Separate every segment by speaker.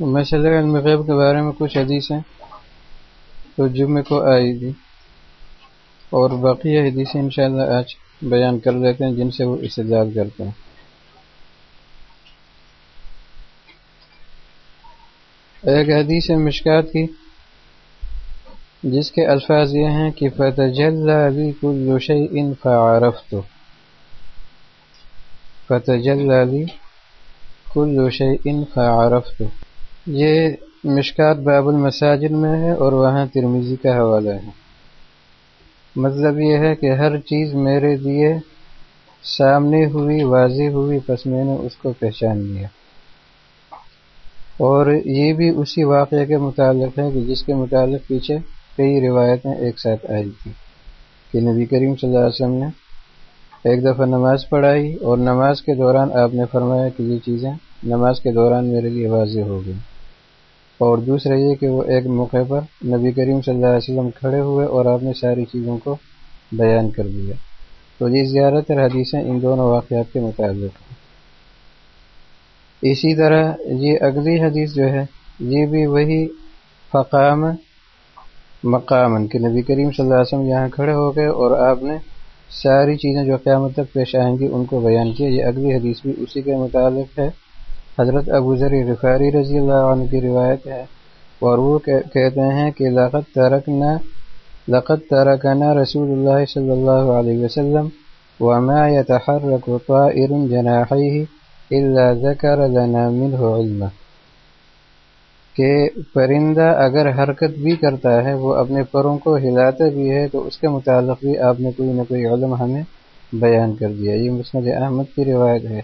Speaker 1: مسئلہ علم غیب کے بارے میں کچھ حدیثیں تو جمعے کو آئی تھی۔ اور باقی حدیثیں انشاءاللہ آج بیان کر لیتے ہیں، جن سے وہ استدلال کرتے ہیں۔ ایک حدیث مشکات کی، جس کے الفاظ یہ ہیں کہ فتح علی کل شیء فعرفت فتح علی کل شیء فعرفت۔ یہ مشکات باب المساجد میں ہے اور وہاں ترمیزی کا حوالہ ہے۔ مطلب یہ ہے کہ ہر چیز میرے لیے سامنے ہوئی، واضح ہوئی، پس میں نے اس کو پہچان لیا۔ اور یہ بھی اسی واقعے کے متعلق ہے کہ جس کے متعلق پیچھے کئی روایتیں ایک ساتھ آئی تھی کہ نبی کریم صلی اللہ علیہ وسلم نے ایک دفعہ نماز پڑھائی اور نماز کے دوران آپ نے فرمایا کہ یہ چیزیں نماز کے دوران میرے لیے واضح ہو گئی۔ اور دوسرا یہ کہ وہ ایک موقع پر نبی کریم صلی اللہ علیہ وسلم کھڑے ہوئے اور آپ نے ساری چیزوں کو بیان کر دیا۔ تو یہ زیادہ تر حدیثیں ان دونوں واقعات کے متعلق ہیں۔ اسی طرح یہ اگلی حدیث جو ہے، یہ بھی وہی فقام مقام کہ نبی کریم صلی اللہ علیہ وسلم یہاں کھڑے ہو گئے اور آپ نے ساری چیزیں جو قیامت تک پیش آئیں گی، ان کو بیان کیا۔ یہ اگلی حدیث بھی اسی کے متعلق ہے۔ حضرت ابو ذر غفاری رضی اللہ عنہ کی روایت ہے۔ اور وہ کہتے ہیں کہ لقت ترکنا لقت ترکنا رسول اللہ صلی اللہ علیہ وسلم وما يتحرك طائر جناحيه الا ذكر لنا منه علما۔ کہ پرندہ اگر حرکت بھی کرتا ہے، وہ اپنے پروں کو ہلاتا بھی ہے، تو اس کے متعلق بھی آپ نے کوئی نہ کوئی علم ہمیں بیان کر دیا۔ یہ مسند احمد کی روایت ہے۔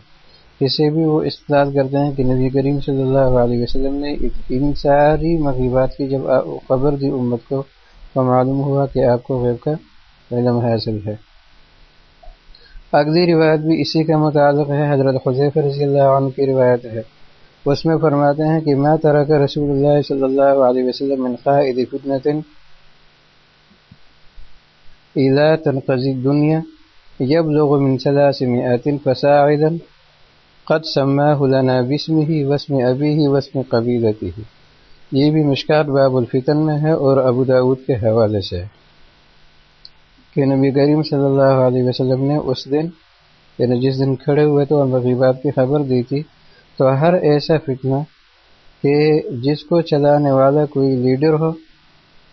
Speaker 1: اسے بھی وہ استعمال کرتے ہیں کہ نبی کریم صلی اللہ علیہ وسلم نے ان ساری مغیبات کی جب خبر دی امت کو، تو معلوم ہوا کہ آپ کو غیب کا علم حاصل ہے۔ اگلی روایت بھی اسی کا متعلق ہے، حضرت خزیف رضی اللہ عنہ کی روایت ہے۔ اس میں فرماتے ہیں کہ میں طرح کا رسول اللہ صلی اللہ علیہ وسلم من قائد فتنة الى تنقضی الدنیا يبلغ من ثلاث مئات فساعدا قد سماه لنا باسمه واسم ابيه واسم قبيلته یہ بھی مشکات باب الفتن میں ہے اور ابو داود کے حوالے سے کہ نبی کریم صلی اللہ علیہ وسلم نے اس دن یعنی جس دن کھڑے ہوئے تو مغیبات کی خبر دی تھی تو ہر ایسا فتنہ کہ جس کو چلانے والا کوئی لیڈر ہو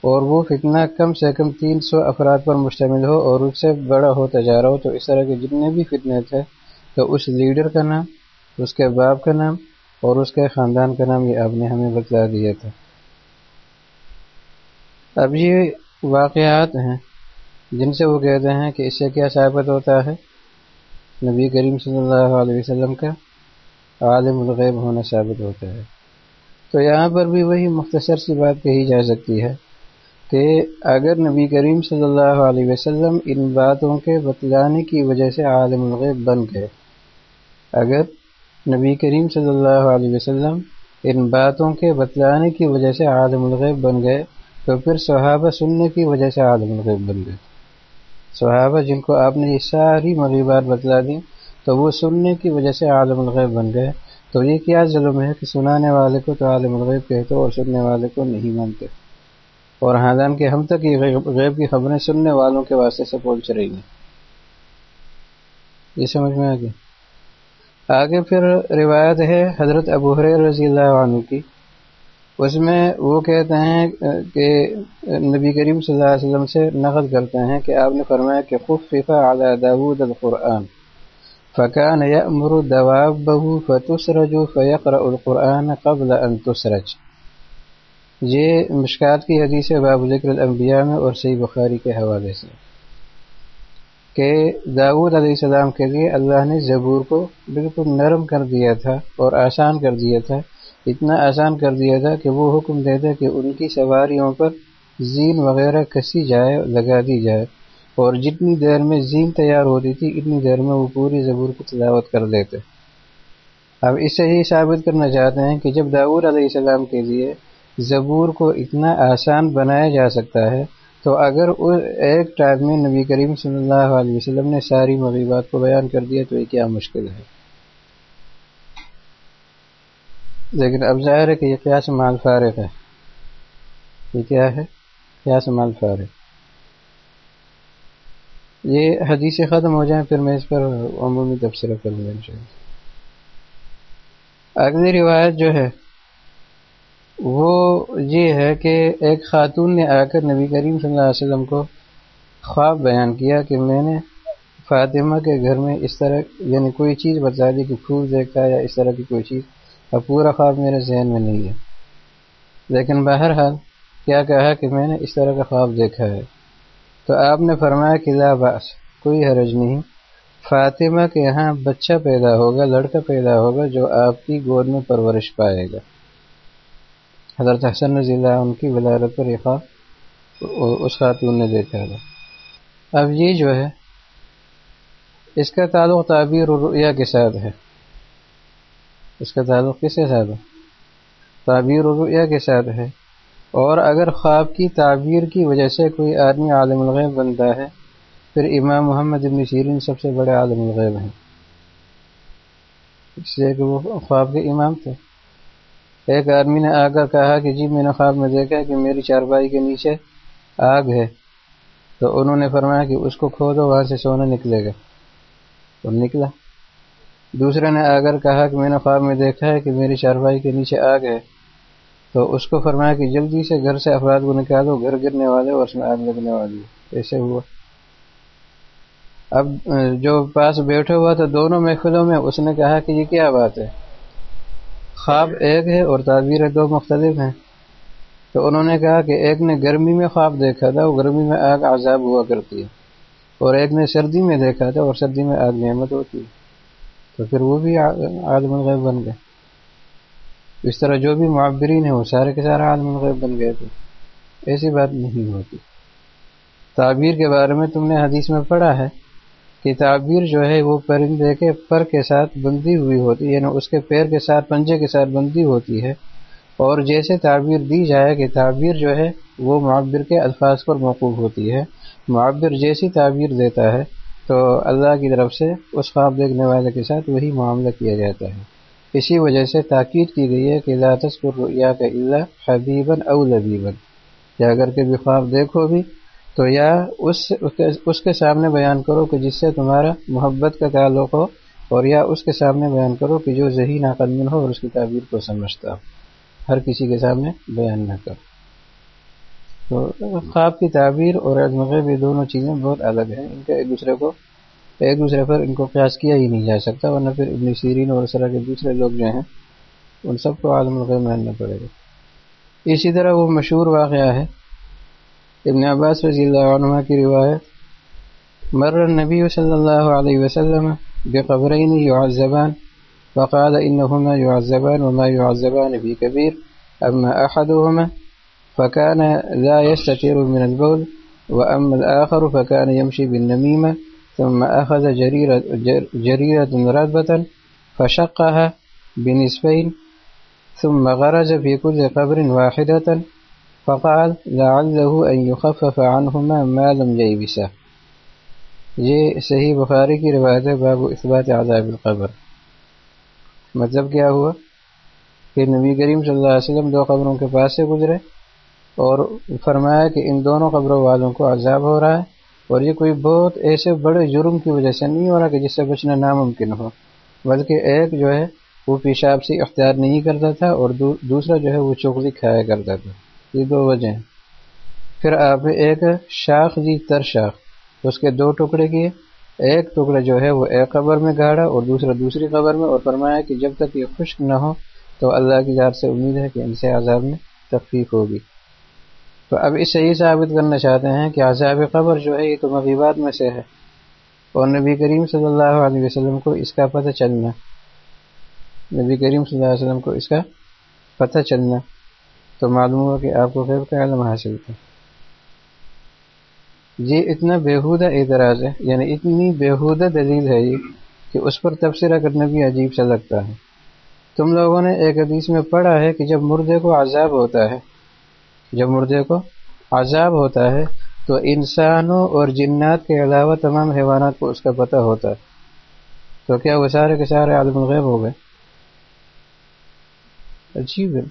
Speaker 1: اور وہ فتنہ کم سے کم تین سو افراد پر مشتمل ہو اور اس سے بڑا ہوتا جا رہا ہو، تو اس طرح کے جتنے بھی فتنے تھے، تو اس لیڈر کا نام، اس کے باپ کا نام اور اس کے خاندان کا نام یہ آپ نے ہمیں بتلا دیا تھا۔ اب یہ واقعات ہیں جن سے وہ کہتے ہیں کہ اس سے کیا ثابت ہوتا ہے؟ نبی کریم صلی اللہ علیہ وسلم کا عالم الغیب ہونا ثابت ہوتا ہے۔ تو یہاں پر بھی وہی مختصر سی بات کہی جا سکتی ہے کہ اگر نبی کریم صلی اللہ علیہ وسلم ان باتوں کے بتلانے کی وجہ سے عالم الغیب بن گئے، اگر نبی کریم صلی اللہ علیہ وسلم ان باتوں کے بتلانے کی وجہ سے عالم الغیب بن گئے، تو پھر صحابہ سننے کی وجہ سے عالم الغیب بن گئے۔ صحابہ جن کو آپ نے یہ ساری مغیبات بتلا دی تو وہ سننے کی وجہ سے عالم الغیب بن گئے۔ تو یہ کیا ظلم ہے کہ سنانے والے کو تو عالم الغیب کہتے اور سننے والے کو نہیں مانتے؟ اور حالانکہ ہم تک یہ غیب کی خبریں سننے والوں کے واسطے سے پہنچ رہی ہیں۔ یہ سمجھ میں آ آگے پھر روایت ہے حضرت ابو حریر رضی اللہ عنہ کی۔ اس میں وہ کہتے ہیں کہ نبی کریم صلی اللہ علیہ وسلم سے نقد کرتے ہیں کہ آپ نے فرمایا کہ خفف علی داود القرآن۔ فکان یأمر دوابه فتسرج فیقرأ القرآن قبل ان تسرج۔ یہ مشکات کی حدیث باب ذکر الانبیاء میں اور صحیح بخاری کے حوالے سے۔ کہ داود علیہ السلام کے لیے اللہ نے زبور کو بالکل نرم کر دیا تھا اور آسان کر دیا تھا۔ اتنا آسان کر دیا تھا کہ وہ حکم دیتا کہ ان کی سواریوں پر زین وغیرہ کسی جائے، لگا دی جائے۔ اور جتنی دیر میں زین تیار ہوتی تھی، اتنی دیر میں وہ پوری زبور کی تلاوت کر دیتے اب اس سے ہی ثابت کرنا چاہتے ہیں کہ جب داود علیہ السلام کے لیے زبور کو اتنا آسان بنایا جا سکتا ہے، تو اگر ایک ٹائم میں نبی کریم صلی اللہ علیہ وسلم نے ساری مغیبات کو بیان کر دیا، تو یہ کیا مشکل ہے؟ لیکن اب ظاہر ہے کہ یہ قیاس مال فارغ ہے۔ یہ کیا ہے؟ قیاس مال فارغ۔ یہ حدیث ختم ہو جائیں پھر میں اس پر عمومی تبصرہ کروں گا ان اگلی روایت جو ہے، وہ یہ ہے کہ ایک خاتون نے آ کر نبی کریم صلی اللہ علیہ وسلم کو خواب بیان کیا کہ میں نے فاطمہ کے گھر میں اس طرح یعنی کوئی چیز بتا دی کہ پھول دیکھا یا اس طرح کی کوئی چیز، اب پورا خواب میرے ذہن میں نہیں ہے۔ لیکن بہرحال کیا کہا کہ میں نے اس طرح کا خواب دیکھا ہے۔ تو آپ نے فرمایا کہ لا باس کوئی حرج نہیں۔ فاطمہ کے یہاں بچہ پیدا ہوگا، لڑکا پیدا ہوگا جو آپ کی گود میں پرورش پائے گا۔ حضرت حسن رضی اللہ ان کی ولادت پر یہ خواب اس خاتون نے دیکھا تھا۔ اب یہ جو ہے، اس کا تعلق تعبیر رؤیا کے ساتھ ہے۔ اس کا تعلق کس کے ساتھ ہے؟ تعبیر رؤیا کے ساتھ ہے۔ اور اگر خواب کی تعبیر کی وجہ سے کوئی آدمی عالم الغیب بنتا ہے، پھر امام محمد ابن سیرین سب سے بڑے عالم الغیب ہیں۔ اس لیے کہ وہ خواب کے امام تھے۔ ایک آدمی نے آ کر کہا کہ جی میں نے خواب میں دیکھا کہ میری چارپائی کے نیچے آگ ہے۔ تو انہوں نے فرمایا کہ اس کو کھو دو وہاں سے سونا نکلے گا۔ اور نکلا۔ دوسرے نے آ کر کہا کہ میں نے خواب میں دیکھا ہے کہ میری چارپائی کے نیچے آگ ہے۔ تو اس کو فرمایا کہ جلدی سے گھر سے افراد کو نکالو گھر گرنے والے اور اس میں آگ لگنے والی۔ ایسے ہوا۔ اب جو پاس بیٹھے ہوا تھا دونوں محفلوں میں، اس نے کہا کہ یہ کیا بات ہے؟ خواب ایک ہے اور تعبیریں دو مختلف ہیں۔ تو انہوں نے کہا کہ ایک نے گرمی میں خواب دیکھا تھا، وہ گرمی میں آگ عذاب ہوا کرتی ہے۔ اور ایک نے سردی میں دیکھا تھا اور سردی میں آگ نعمت ہوتی ہے۔ تو پھر وہ بھی عالم الغیب بن گئے۔ اس طرح جو بھی معبرین ہیں وہ سارے کے سارے عالم الغیب بن گئے تھے۔ ایسی بات نہیں ہوتی۔ تعبیر کے بارے میں تم نے حدیث میں پڑھا ہے کہ تعبیر جو ہے وہ پرندے کے پر کے ساتھ بندی ہوئی ہوتی ہے یعنی اس کے پیر کے ساتھ، پنجے کے ساتھ بندی ہوتی ہے۔ اور جیسے تعبیر دی جائے کہ تعبیر جو ہے وہ معبر کے الفاظ پر موقوف ہوتی ہے۔ معبر جیسی تعبیر دیتا ہے تو اللہ کی طرف سے اس خواب دیکھنے والے کے ساتھ وہی معاملہ کیا جاتا ہے۔ اسی وجہ سے تاکید کی گئی ہے کہ لا یا کا اللہ حبیباً او لبیباً یا اگر کبھی خواب دیکھو بھی، تو یا اس اس کے سامنے بیان کرو کہ جس سے تمہارا محبت کا تعلق ہو، اور یا اس کے سامنے بیان کرو کہ جو ذہین عقل ہو اور اس کی تعبیر کو سمجھتا ہو۔ ہر کسی کے سامنے بیان نہ کرو۔ تو خواب کی تعبیر اور غیب یہ دونوں چیزیں بہت الگ ہیں۔ ان کا ایک دوسرے کو ایک دوسرے پر ان کو قیاس کیا ہی نہیں جا سکتا، ورنہ پھر ابن سیرین اور اس طرح کے دوسرے لوگ جو ہیں، ان سب کو عالم الغیب ماننا پڑے گا۔ اسی طرح وہ مشہور واقعہ ہے، ابن عباس رضی اللہ عنہ کی روایت، مر نبی صلی اللہ علیہ وسلم بقبرین يعذبان فقال انهما يعذبان وما يعذبان في كبير اما احدهما فكان لا يستتر من البول، واما الاخر فكان يمشي بالنميمه ثم أخذ جريرة, جريرة ربة فشقها بنسبين ثم غرز في كل قبر واحدة فقال لعله أن يخفف عنهما ما لم ييبسه یہ صحیح بخاری کی روایت ہے باب اثبات عذاب القبر۔ مطلب کیا ہوا؟ کہ نبی کریم صلی اللہ علیہ وسلم دو قبروں کے پاس سے گزرے اور فرمایا کہ ان دونوں قبروں والوں کو عذاب ہو رہا ہے۔ اور یہ کوئی بہت ایسے بڑے جرم کی وجہ سے نہیں ہو رہا کہ جس سے بچنا ناممکن ہو، بلکہ ایک جو ہے وہ پیشاب سے اختیار نہیں کرتا تھا اور دوسرا جو ہے وہ چوکلی کھایا کرتا تھا۔ یہ دو وجہ ہیں۔ پھر آپ نے ایک شاخ دی تر شاخ، اس کے دو ٹکڑے کیے۔ ایک ٹکڑا جو ہے وہ ایک قبر میں گاڑا اور دوسرا دوسری قبر میں اور فرمایا کہ جب تک یہ خشک نہ ہو تو اللہ کی ذات سے امید ہے کہ ان سے عذاب میں تخفیف ہوگی۔ تو اب اس سے یہ ثابت کرنا چاہتے ہیں کہ عذاب قبر جو ہے یہ تو مغیبات میں سے ہے اور نبی کریم صلی اللہ علیہ وسلم کو اس کا پتہ چلنا نبی کریم صلی اللہ علیہ وسلم کو اس کا پتہ چلنا تو معلوم ہوا کہ آپ کو غیب کا علم حاصل تھا۔ یہ اتنا بیہودہ اعتراض ہے یعنی اتنی بیہودہ دلیل ہے یہ کہ اس پر تبصرہ کرنا بھی عجیب سا لگتا ہے۔ تم لوگوں نے ایک حدیث میں پڑھا ہے کہ جب مردے کو عذاب ہوتا ہے جب مردے کو عذاب ہوتا ہے، تو انسانوں اور جنات کے علاوہ تمام حیوانات کو اس کا پتہ ہوتا ہے۔ تو کیا وہ سارے کے سارے عالم الغیب ہو گئے؟ عجیب ہے۔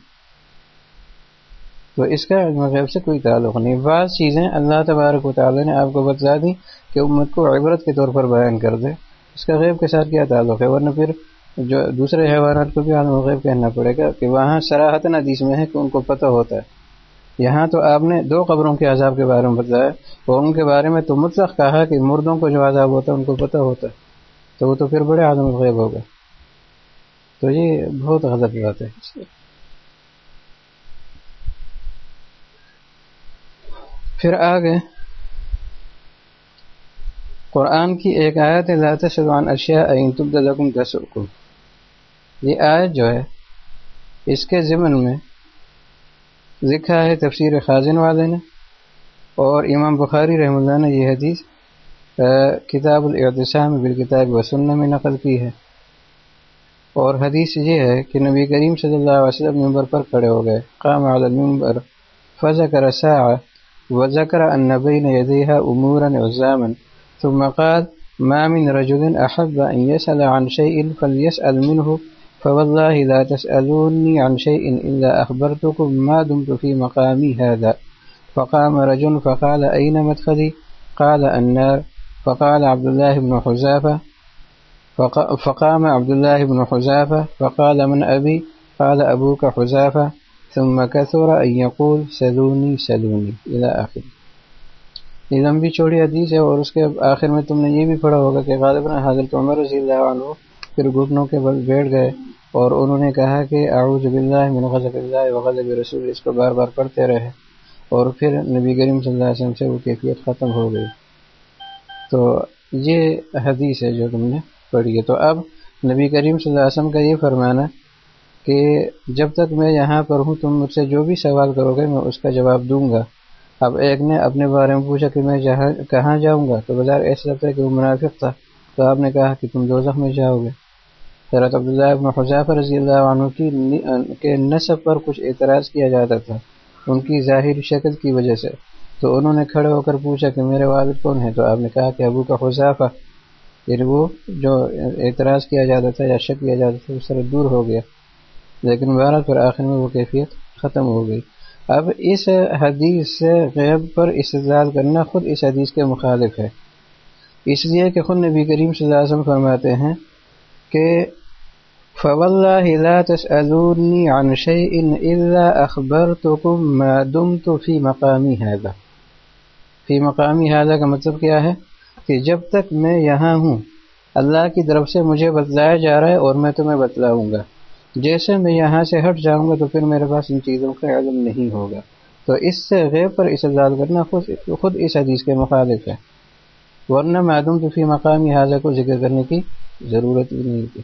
Speaker 1: تو اس کا علم غیب سے کوئی تعلق نہیں۔ بعض چیزیں اللہ تبارک و تعالیٰ نے آپ کو بتلا دی کہ امت کو عبرت کے طور پر بیان کر دے۔ اس کا غیب کے ساتھ کیا تعلق ہے؟ ورنہ پھر جو دوسرے حیوانات کو بھی عالم غیب کہنا پڑے گا کہ وہاں سراہت حدیث میں ہے کہ ان کو پتہ ہوتا ہے۔ یہاں تو آپ نے دو قبروں کے عذاب کے بارے میں بتلایا اور ان کے بارے میں تو مطلق کہا کہ مردوں کو جو عذاب ہوتا ہے ان کو پتہ ہوتا ہے۔ تو وہ تو پھر بڑے عالم غیب ہوگا تو یہ بہت غلط بات ہے۔ پھر آگے۔ قرآن کی ایک آیت لا تسلوان اشیاء این تسرکم یہ آیت جو ہے، اس کے ضمن میں لکھا ہے، تفسیر خازن والے نے اور امام بخاری رحم اللہ نے یہ حدیث کتاب الاعتصام بالکتاب وسنہ میں نقل کی ہے۔ اور حدیث یہ ہے کہ نبی کریم صلی اللہ علیہ وسلم ممبر پر کھڑے ہو گئے۔ قام علی المنبر، فذکر ساعة وذكر أن بين يديها أمورا عزاما ثم قال، ما من رجل أحب أن يسأل عن شيء فليسأل منه فوالله لا تسألوني عن شيء إلا أخبرتكم ما دمت في مقامي هذا. فقام رجل فقال أين مدخلي؟ قال النار. فقال عبد الله بن حزافة فقام عبد الله بن حزافة فقال من أبي؟ قال أبوك حزافة ثم كثر أن يقول سلوني سلوني إلى آخر. یہ لمبی چوڑی حدیث ہے اور اس کے آخر میں تم نے یہ بھی پڑھا ہوگا کہ غالباً حضرت عمر رضی اللہ عنہ پھر گھٹنوں کے بل بیٹھ گئے اور انہوں نے کہا کہ اعوذ باللہ من غضب اللہ وغضب رسول، اس کو بار بار پڑھتے رہے۔ اور پھر نبی کریم صلی اللہ علیہ وسلم سے وہ کیفیت ختم ہو گئی۔ تو یہ حدیث ہے جو تم نے پڑھی ہے۔ تو اب نبی کریم صلی اللہ علیہ وسلم کا یہ فرمانا کہ جب تک میں یہاں پر ہوں، تم مجھ سے جو بھی سوال کرو گے، میں اس کا جواب دوں گا۔ اب ایک نے اپنے بارے میں پوچھا کہ میں جہاں، کہاں جاؤں گا؟ تو بظاہر ایسا لگتا ہے کہ وہ منافق تھا۔ تو آپ نے کہا کہ تم دو میں جاؤ گے۔ حضرت عبداللہ ابن حضیفہ رضی اللہ عنہ کی کے نصب پر کچھ اعتراض کیا جاتا تھا، ان کی ظاہر شکل کی وجہ سے۔ تو انہوں نے کھڑے ہو کر پوچھا کہ میرے والد کون ہیں؟ تو آپ نے کہا کہ ابو کا حضافہ یعنی وہ جو اعتراض کیا جاتا تھا یا شک کیا جاتا تھا اس طرح دور ہو گیا۔ لیکن بہرحال پھر آخر میں وہ کیفیت ختم ہو گئی۔ اب اس حدیث سے غیب پر استدلال کرنا خود اس حدیث کے مخالف ہے۔ اس لیے کہ خود نبی کریم صلی اللہ علیہ وسلم فرماتے ہیں کہ فواللہ لا تسألونی عن شیئن الا اخبرتکم ما دمت فی مقامی هذا۔ فی مقامی هذا کا مطلب کیا ہے؟ کہ جب تک میں یہاں ہوں، اللہ کی طرف سے مجھے بتلایا جا رہا ہے اور میں تمہیں بتلاؤں گا۔ جیسے میں یہاں سے ہٹ جاؤں گا تو پھر میرے پاس ان چیزوں کا علم نہیں ہوگا۔ تو اس سے غیب پر استدلال کرنا خود خود اس حدیث کے مخالف ہے۔ ورنہ معدوم تو فی مقامی حاضر کو ذکر کرنے کی ضرورت بھی نہیں تھی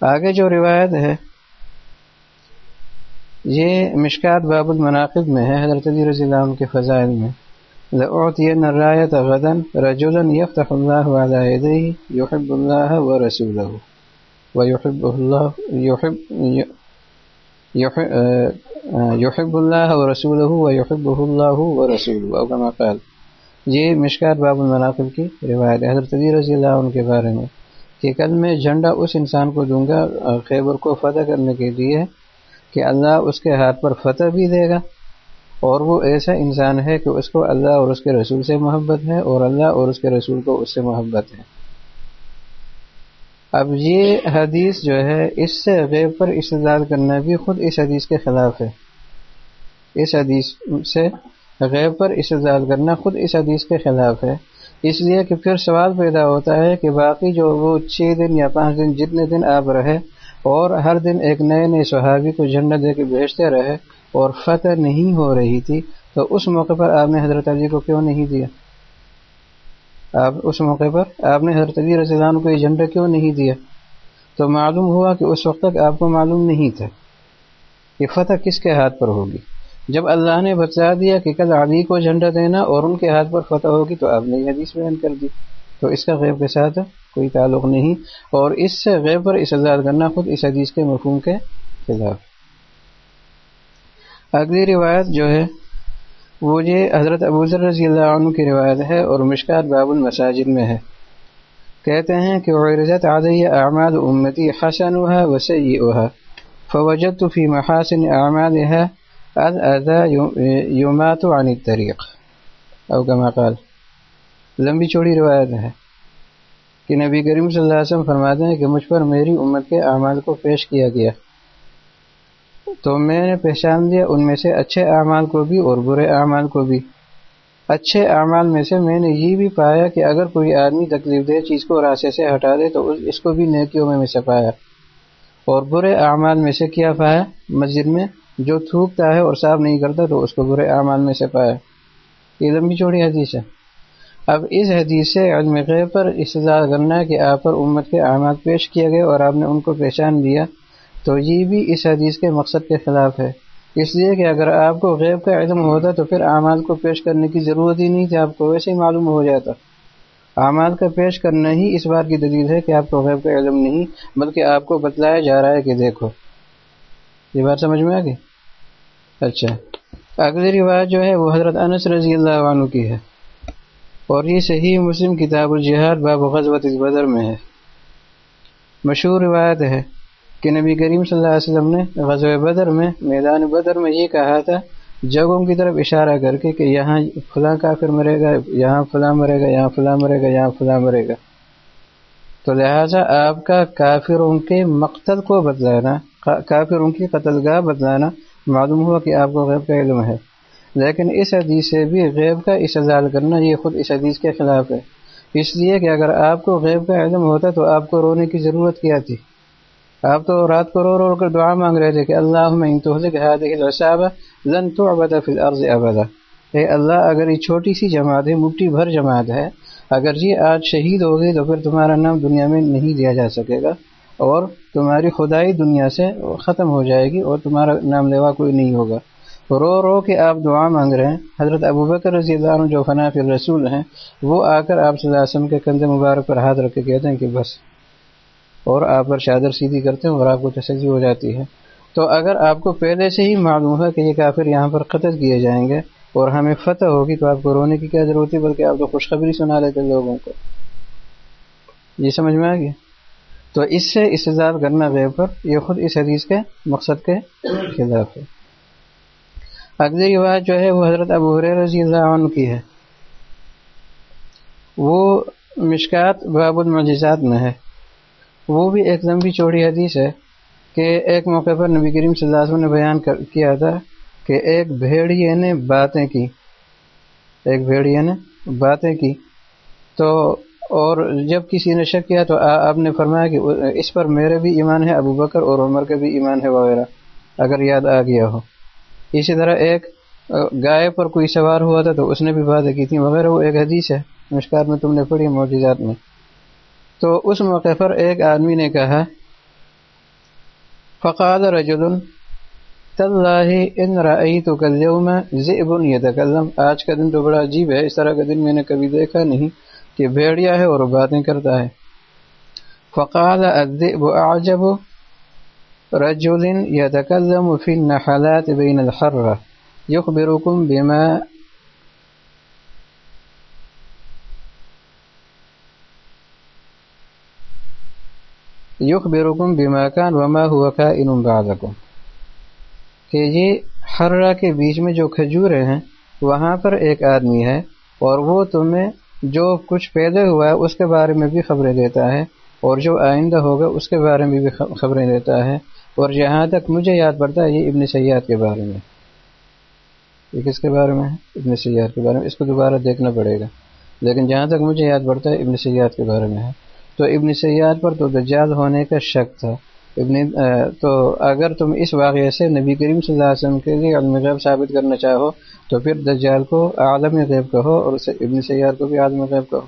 Speaker 1: آگے جو روایت ہے، یہ مشکات باب المناقب میں ہے، حضرت علی رضی اللہ عنہ کے فضائل میں۔ لأعطين الراية غدا، رجلا يفتح الله على يديه يحب الله ورسوله ويحبه الله يحب يحب الله ورسوله ويحبه الله ورسوله او كما قال یہ مشکات باب المناقب کی روایت حضرت علی رضی اللہ عنہ کے بارے میں کہ کل میں جھنڈا اس انسان کو دوں گا، خیبر کو فتح کرنے کے لیے کہ اللہ اس کے ہاتھ پر فتح بھی دے گا۔ اور وہ ایسا انسان ہے کہ اس کو اللہ اور اس کے رسول سے محبت ہے اور اللہ اور اس کے رسول کو اس سے محبت ہے۔ اب یہ حدیث جو ہے، اس سے غیب پر استدال کرنا بھی خود اس حدیث کے خلاف ہے۔ اس حدیث سے غیب پر استدال کرنا خود اس حدیث کے خلاف ہے۔ اس لیے کہ پھر سوال پیدا ہوتا ہے کہ باقی جو وہ چھ دن یا پانچ دن جتنے دن آپ رہے اور ہر دن ایک نئے نئے صحابی کو جھنڈا دے کے بھیجتے رہے اور فتح نہیں ہو رہی تھی، تو اس موقع پر آپ نے حضرت علی کو کیوں نہیں دیا؟ آپ اس موقع پر آپ نے حضرت علی رضی اللہ عنہ کو یہ جھنڈا کیوں نہیں دیا؟ تو معلوم ہوا کہ اس وقت تک آپ کو معلوم نہیں تھا کہ فتح کس کے ہاتھ پر ہوگی۔ جب اللہ نے بتا دیا کہ کل علی کو جھنڈا دینا اور ان کے ہاتھ پر فتح ہوگی تو آپ نے یہ حدیث بیان کر دی۔ تو اس کا غیب کے ساتھ کوئی تعلق نہیں۔ اور اس سے غیب پر استدار کرنا خود اس حدیث کے مفہوم کے خلاف۔ اگلی روایت جو ہے، وہ یہ حضرت ابوذر رضی اللہ عنہ کی روایت ہے اور مشکات باب المساجد میں ہے۔ کہتے ہیں کہ عرضت علیہ اعمال امتی حسنها وسیئها فوجت فی محاسن اعمالها الاذى يمات عن الطريق. او كما قال. لمبی چوڑی روایت ہے کہ نبی کریم صلی اللہ علیہ وسلم فرماتے ہیں کہ مجھ پر میری امت کے اعمال کو پیش کیا گیا۔ تو میں نے پہچان دیا ان میں سے اچھے اعمال کو بھی اور برے اعمال کو بھی۔ اچھے اعمال میں سے میں نے یہ بھی پایا کہ اگر کوئی آدمی تکلیف دہ چیز کو راستے سے ہٹا دے تو اس کو بھی نیکیوں میں میں سے پایا۔ اور برے اعمال میں سے کیا پایا؟ مسجد میں جو تھوکتا ہے اور صاف نہیں کرتا تو اس کو برے اعمال میں سے پایا یہ لمبی چوڑی حدیث ہے۔ اب اس حدیث سے علم غیب پر استدار کرنا کہ آپ پر امت کے اعمال پیش کیے گئے اور آپ نے ان کو پہچان دیا تو یہ بھی اس حدیث کے مقصد کے خلاف ہے۔ اس لیے کہ اگر آپ کو غیب کا علم ہوتا تو پھر اعمال کو پیش کرنے کی ضرورت ہی نہیں تھی، آپ کو ویسے ہی معلوم ہو جاتا۔ اعمال کا پیش کرنا ہی اس بار کی دلیل ہے کہ آپ کو غیب کا علم نہیں، بلکہ آپ کو بتلایا جا رہا ہے کہ دیکھو۔ یہ بات سمجھ میں آ گئی؟ اچھا۔ اگلی روایت جو ہے وہ حضرت انس رضی اللہ عنہ کی ہے۔ اور یہ صحیح مسلم کتاب الجہاد باب غزوت بدر میں ہے۔ مشہور روایت ہے کہ نبی کریم صلی اللہ علیہ وسلم نے غزوہ بدر میں، میدان بدر میں یہ کہا تھا، جگہوں کی طرف اشارہ کر کے کہ یہاں فلاں کافر مرے گا، یہاں فلاں مرے گا، یہاں فلاں مرے گا، یہاں فلاں مرے گا۔ تو لہٰذا آپ کا کافروں کے مقتل کو بدلانا کافروں کی قتل گاہ بدلانا معلوم ہوا کہ آپ کو غیب کا علم ہے۔ لیکن اس حدیث سے بھی غیب کا استضال کرنا یہ خود اس حدیث کے خلاف ہے۔ اس لیے کہ اگر آپ کو غیب کا علم ہوتا تو آپ کو رونے کی ضرورت کیا تھی؟ آپ تو رات کو رو رو کر دعا مانگ رہے تھے کہ اللہ میں ابدا۔ اے اللہ، اگر یہ چھوٹی سی جماعت ہے مٹھی بھر جماعت ہے، اگر یہ آج شہید ہو گئی تو پھر تمہارا نام دنیا میں نہیں دیا جا سکے گا۔ اور تمہاری خدائی دنیا سے ختم ہو جائے گی اور تمہارا نام لیوا کوئی نہیں ہوگا۔ رو رو کے آپ دعا مانگ رہے ہیں۔ حضرت ابو بکر رضی اللہ عنہ جو فنا فی الرسول ہیں، وہ آ کر آپ صلی اللہ علیہ وسلم کے کندھے مبارک پر ہاتھ رکھ کے کہتے ہیں کہ بس۔ اور آپ پر چادر سیدھی کرتے ہیں اور آپ کو تسلی ہو جاتی ہے۔ تو اگر آپ کو پہلے سے ہی معلوم ہے کہ یہ کافر یہاں پر قتل کیے جائیں گے اور ہمیں فتح ہوگی، تو آپ کو رونے کی کیا ضرورت ہے؟ بلکہ آپ تو خوشخبری سنا لیتے لوگوں کو۔ یہ سمجھ میں آ گیا؟ تو اس سے استظار کرنا غیب پر، یہ خود اس حدیث کے مقصد کے خلاف ہے۔ اگلی روایت جو ہے، وہ حضرت ابو رضی اللہ عنہ کی ہے۔ وہ مشکات باب المعجزات میں ہے۔ وہ بھی ایک لمبی چوڑی حدیث ہے کہ ایک موقع پر نبی کریم صلی اللہ علیہ وسلم نے بیان کیا تھا کہ ایک بھیڑیے نے باتیں کی۔ ایک بھیڑیے نے باتیں کی۔ تو اور جب کسی نے شک کیا تو آپ نے فرمایا کہ اس پر میرے بھی ایمان ہے، ابو بکر اور عمر کا بھی ایمان ہے وغیرہ، اگر یاد آ گیا ہو۔ اسی طرح ایک گائے پر کوئی سوار ہوا تھا تو اس نے بھی باتیں کی تھیں وغیرہ وہ ایک حدیث ہے مشکار میں تم نے پڑھی معجزات میں۔ تو اس موقع پر ایک آدمی نے کہا، فقال رجل، تاللہ ان رأیتک اليوم ذئب یتکلم۔ آج کا دن تو بڑا عجیب ہے، اس طرح کا دن میں نے کبھی دیکھا نہیں۔ کہ بھیڑیا ہے اور باتیں کرتا ہے۔ فقال الذئب اعجب رجل يتكلم في النحلات بين الحرة۔ يخبركم بما يخبركم بما كان وما هو كائن بعدكم۔ کہ یہ حرہ کے بیچ میں جو کھجورے ہیں، وہاں پر ایک آدمی ہے اور وہ تمہیں جو کچھ پیدا ہوا ہے، اس کے بارے میں بھی خبریں دیتا ہے، اور جو آئندہ ہوگا، اس کے بارے میں بھی خبریں دیتا ہے۔ اور جہاں تک مجھے یاد پڑتا ہے، یہ ابن سیاد کے بارے میں۔ یہ کس کے بارے میں ہے؟ ابن سیاد کے بارے میں۔ اس کو دوبارہ دیکھنا پڑے گا۔ لیکن جہاں تک مجھے یاد پڑتا ہے، ابن سیاد کے بارے میں ہے۔ تو ابن سیاد پر تو دجال ہونے کا شک تھا۔ ابن تو اگر تم اس واقعے سے نبی کریم صلی اللہ علیہ وسلم کے لیے علم غیب ثابت کرنا چاہو تو پھر دجال کو عالم غیب کہو اور اسے ابن سیاد کو بھی عالم غیب کہو۔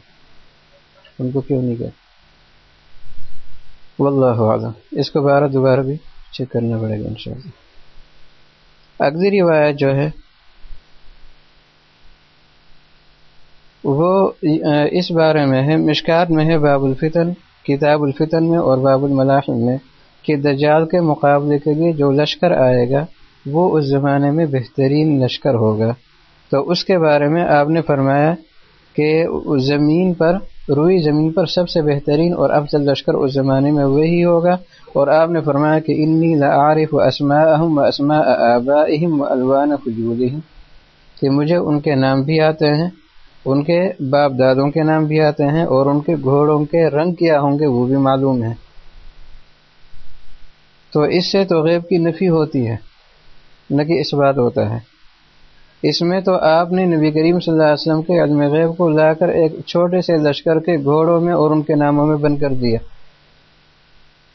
Speaker 1: ان کو کیوں نہیں کہ واللہ عالم اس کو بارہ دوبارہ بھی چیک کرنا پڑے گا انشاءاللہ۔ اگلی روایت جو ہے، وہ اس بارے میں ہے، مشکات میں ہے باب الفتن، کتاب الفتن میں اور باب الملاحم میں، کہ دجال کے مقابلے کے لیے جو لشکر آئے گا وہ اس زمانے میں بہترین لشکر ہوگا۔ تو اس کے بارے میں آپ نے فرمایا کہ زمین پر، روئی زمین پر سب سے بہترین اور افضل لشکر اس زمانے میں وہی ہوگا۔ اور آپ نے فرمایا کہ انی لعارف و اسماءہم و اسماء آبائہم و الوان خجودہم کہ مجھے ان کے نام بھی آتے ہیں، ان کے باپ دادوں کے نام بھی آتے ہیں اور ان کے گھوڑوں کے رنگ کیا ہوں گے وہ بھی معلوم ہے تو اس سے تو غیب کی نفی ہوتی ہے۔ نہ کہ اس بات ہوتا ہے۔ اس میں تو آپ نے نبی کریم صلی اللہ علیہ وسلم کے علم غیب کو لا کر ایک چھوٹے سے لشکر کے گھوڑوں میں اور ان کے ناموں میں بند کر دیا۔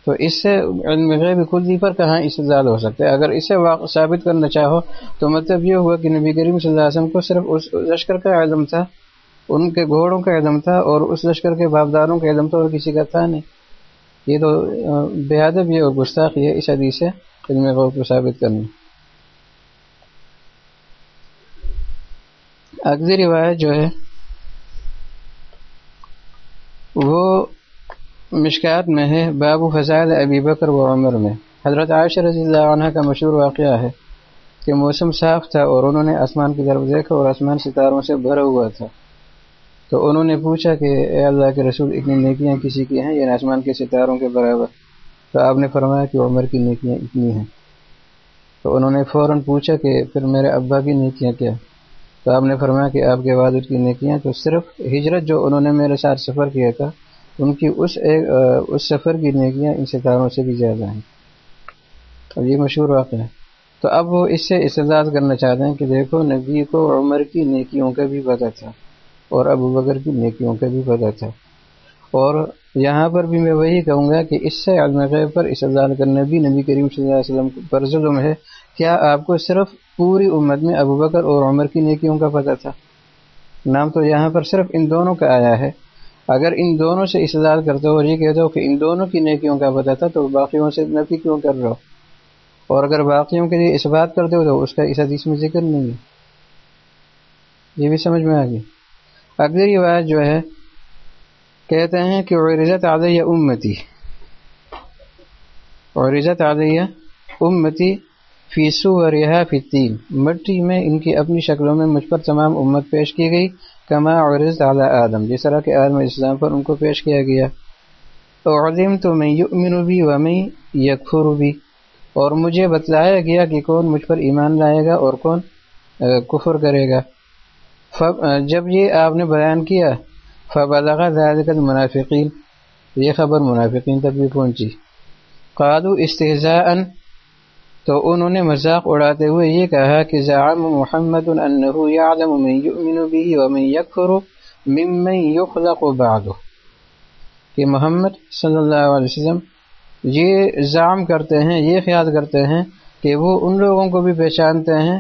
Speaker 1: تو اس سے علم غیب کلی پر کہاں استدال ہو سکتا ہے؟ اگر اسے ثابت کرنا چاہو تو مطلب یہ ہوا کہ نبی کریم صلی اللہ علیہ وسلم کو صرف اس لشکر کا علم تھا، ان کے گھوڑوں کا علم تھا اور اس لشکر کے باپداروں کا علم تھا اور کسی کا تھا نہیں۔ یہ تو بے ادب یہ اور گستاخی ہے اس حدیث سے علم غور کو ثابت کرنا۔ اگلی روایت جو ہے، وہ مشکات میں ہے، باب فضائل ابی بکر و عمر میں۔ حضرت عائشہ رضی اللہ عنہ کا مشہور واقعہ ہے کہ موسم صاف تھا اور انہوں نے آسمان کی طرف دیکھا اور آسمان ستاروں سے بھرا ہوا تھا۔ تو انہوں نے پوچھا کہ، اے اللہ کے رسول، اتنی نیکیاں کسی کی ہیں؟ یعنی آسمان کے ستاروں کے برابر۔ تو آپ نے فرمایا کہ عمر کی نیکیاں اتنی ہیں۔ تو انہوں نے فوراً پوچھا کہ، پھر میرے ابا کی نیکیاں کیا؟ تو آپ نے فرمایا کہ آپ کے والد کی نیکیاں تو صرف ہجرت جو انہوں نے میرے ساتھ سفر کیا تھا، ان کی اس ایک اس سفر کی نیکیاں ان ستاروں سے بھی زیادہ ہیں۔ اب یہ مشہور واقعہ ہے۔ تو اب وہ اس سے استداد کرنا چاہتے ہیں کہ دیکھو، نبی کو عمر کی نیکیوں کا بھی پتہ تھا اور ابو بکر کی نیکیوں کا بھی پتہ تھا۔ اور یہاں پر بھی میں وہی کہوں گا کہ اس سے علم غیب پر استداد کرنا بھی نبی کریم صلی اللہ علیہ وسلم پر ظلم ہے۔ کیا آپ کو صرف پوری امت میں ابو بکر اور عمر کی نیکیوں کا پتہ تھا۔ نام تو یہاں پر صرف ان دونوں کا آیا ہے۔ اگر ان دونوں سے استدار کرتے ہو اور یہ کہتے ہو کہ ان دونوں کی نیکیوں کا پتہ تھا تو باقیوں سے نفی کیوں کر رہا ہو؟ اور اگر باقیوں کے لیے اس بات کرتے ہو تو اس کا اس حدیث میں ذکر نہیں ہے۔ یہ بھی سمجھ میں آ گئی اگلی روایت جو ہے، کہتے ہیں کہ عرضت علیہ امتی عرضت علیہ امتی فیسو و رہا فی مٹی میں ان کی اپنی شکلوں میں مجھ پر تمام امت پیش کی گئی، کما عرض اعلیٰ آدم، جس طرح کہ آدم اسلام پر ان کو پیش کیا گیا۔ علم تو میں یؤمن بھی و میں یکفر بھی اور مجھے بتلایا گیا کہ کون مجھ پر ایمان لائے گا اور کون کفر کرے گا۔ جب یہ آپ نے بیان کیا، فبلغ ذلك المنافقین، یہ خبر منافقین تک بھی پہنچی۔ قادو استحزاء تو انہوں نے مذاق اڑاتے ہوئے یہ کہا کہ زعم محمد انه يعلم من يؤمن به ومن يكفر ممن يخلق بعده. کہ محمد صلی اللہ علیہ وسلم یہ زعم کرتے ہیں، یہ خیال کرتے ہیں کہ وہ ان لوگوں کو بھی پہچانتے ہیں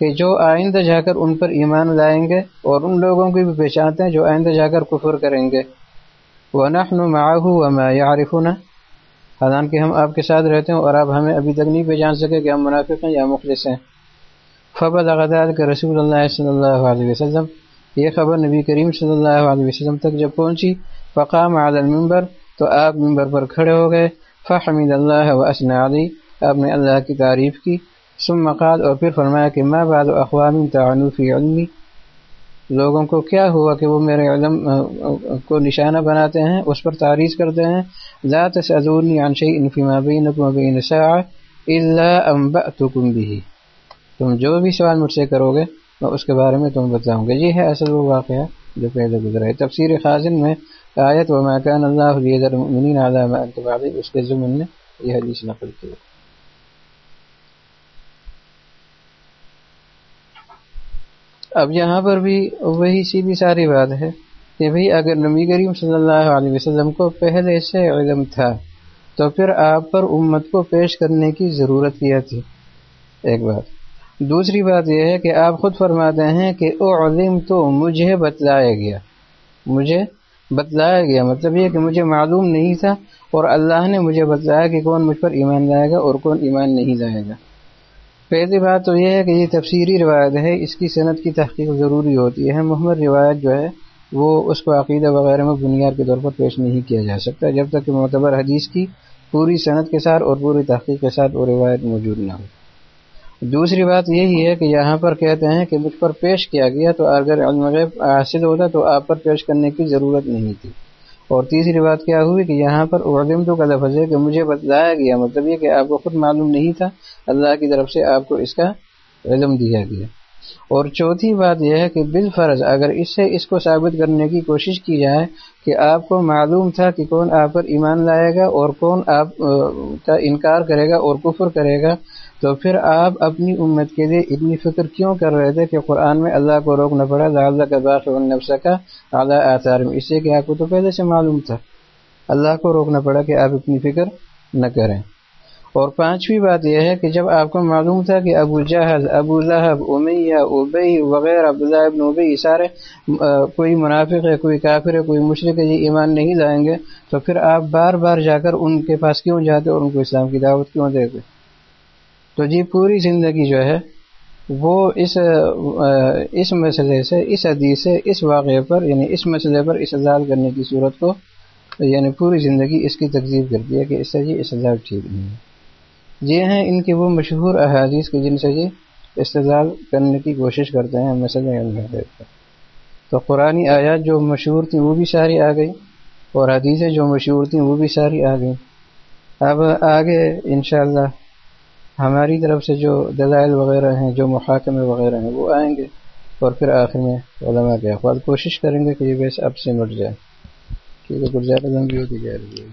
Speaker 1: کہ جو آئندہ جا کر ان پر ایمان لائیں گے اور ان لوگوں کو بھی پہچانتے ہیں جو آئندہ جا کر کفر کریں گے. وَنَحْنُ مَعَهُ وَمَا يَعْرِفُنَا حالانکہ ہم آپ کے ساتھ رہتے ہیں اور آپ ہمیں ابھی تک نہیں پہچان سکے کہ ہم منافق ہیں یا مخلص ہیں۔ فبد اغداد کے رسول اللہ صلی اللہ علیہ وسلم۔ یہ خبر نبی کریم صلی اللہ علیہ وسلم تک جب پہنچی، فقام علی المنبر، تو آپ ممبر پر کھڑے ہو گئے۔ فحمد اللہ و اسن علی۔ آپ نے اللہ کی تعریف کی۔ ثم قال، اور پھر فرمایا کہ ما بعد اقوام تعنو فی علمی۔ لوگوں کو کیا ہوا کہ وہ میرے علم کو نشانہ بناتے ہیں، اس پر تعریف کرتے ہیں؟ لا تسألوني عن شيء فيما بينكم وبين ساعة إلا أنبأتكم به۔ تم جو بھی سوال مجھ سے کرو گے میں اس کے بارے میں تم بتاؤں گا۔ یہ ہے اصل وہ واقعہ جو پہلے گزرا ہے۔ تفسیر خازن میں آیت و مکان اللہ لیدر ما انت بعد اس کے ضمن نے یہ حدیث نقل کی۔ اب یہاں پر بھی وہی سیدھی ساری بات ہے کہ بھئی اگر نبی کریم صلی اللہ علیہ وسلم کو پہلے سے علم تھا، تو پھر آپ پر امت کو پیش کرنے کی ضرورت کیا تھی؟ ایک بات۔ دوسری بات یہ ہے کہ آپ خود فرماتے ہیں کہ او علم تو مجھے بتلایا گیا۔ مجھے بتلایا گیا مطلب یہ کہ مجھے معلوم نہیں تھا اور اللہ نے مجھے بتلایا کہ کون مجھ پر ایمان لائے گا اور کون ایمان نہیں لائے گا۔ پہلی بات تو یہ ہے کہ یہ تفسیری روایت ہے، اس کی صنعت کی تحقیق ضروری ہوتی ہے۔ محمد روایت جو ہے، وہ اس کو عقیدہ وغیرہ میں بنیاد کے طور پر پیش نہیں کیا جا سکتا، جب تک کہ معتبر حدیث کی پوری صنعت کے ساتھ اور پوری تحقیق کے ساتھ وہ روایت موجود نہ ہو۔ دوسری بات یہی ہے کہ یہاں پر کہتے ہیں کہ مجھ پر پیش کیا گیا تو اگر علم غیب حاصل ہوتا تو آپ پر پیش کرنے کی ضرورت نہیں تھی۔ اور تیسری بات کیا ہوئی کہ یہاں پر علم تو کا لفظ ہے کہ مجھے بتلایا گیا مطلب یہ کہ آپ کو خود معلوم نہیں تھا، اللہ کی طرف سے آپ کو اس کا علم دیا گیا۔ اور چوتھی بات یہ ہے کہ بالفرض اگر اس سے اس کو ثابت کرنے کی کوشش کی جائے کہ آپ کو معلوم تھا کہ کون آپ پر ایمان لائے گا اور کون آپ کا انکار کرے گا اور کفر کرے گا تو پھر آپ اپنی امت کے لیے اتنی فکر کیوں کر رہے تھے کہ قرآن میں اللہ کو روکنا پڑا اللہ کا باش کا اعلیٰ آثار میں اس سے کہ آپ کو تو پہلے سے معلوم تھا۔ اللہ کو روکنا پڑا کہ آپ اتنی فکر نہ کریں۔ اور پانچویں بات یہ ہے کہ جب آپ کو معلوم تھا کہ ابو جہاز ابو لہب، امیہ ابئی وغیرہ، عبداللہ ابن ابئی سارے کوئی منافق ہے، کوئی کافر ہے، کوئی مشرق ہے، یہ ایمان نہیں لائیں گے، تو پھر آپ بار بار جا کر ان کے پاس کیوں جاتے اور ان کو اسلام کی دعوت کیوں دیتے؟ تو جی پوری زندگی جو ہے وہ اس اس مسئلے سے، اس حدیث سے، اس واقعے پر یعنی اس مسئلے پر استدال کرنے کی صورت کو یعنی پوری زندگی اس کی تقزیب کرتی ہے کہ اس سے جی استدال ٹھیک نہیں ہے۔ یہ ہیں ان کے وہ مشہور احادیث کے جن سے جی یہ استدال کرنے کی کوشش کرتے ہیں مسئلہ پر تو قرآن آیات جو مشہور تھیں وہ بھی ساری آ گئی اور حدیثیں جو مشہور تھیں وہ بھی ساری آ گئیں۔ اب آگے انشاءاللہ ہماری طرف سے جو دلائل وغیرہ ہیں، جو محاکمے وغیرہ ہیں، وہ آئیں گے اور پھر آخر میں علماء کے اخبار کوشش کریں گے کہ یہ بیس اب سے مٹ جائے۔ کیونکہ کچھ لمبی ہوتی جا رہی ہے۔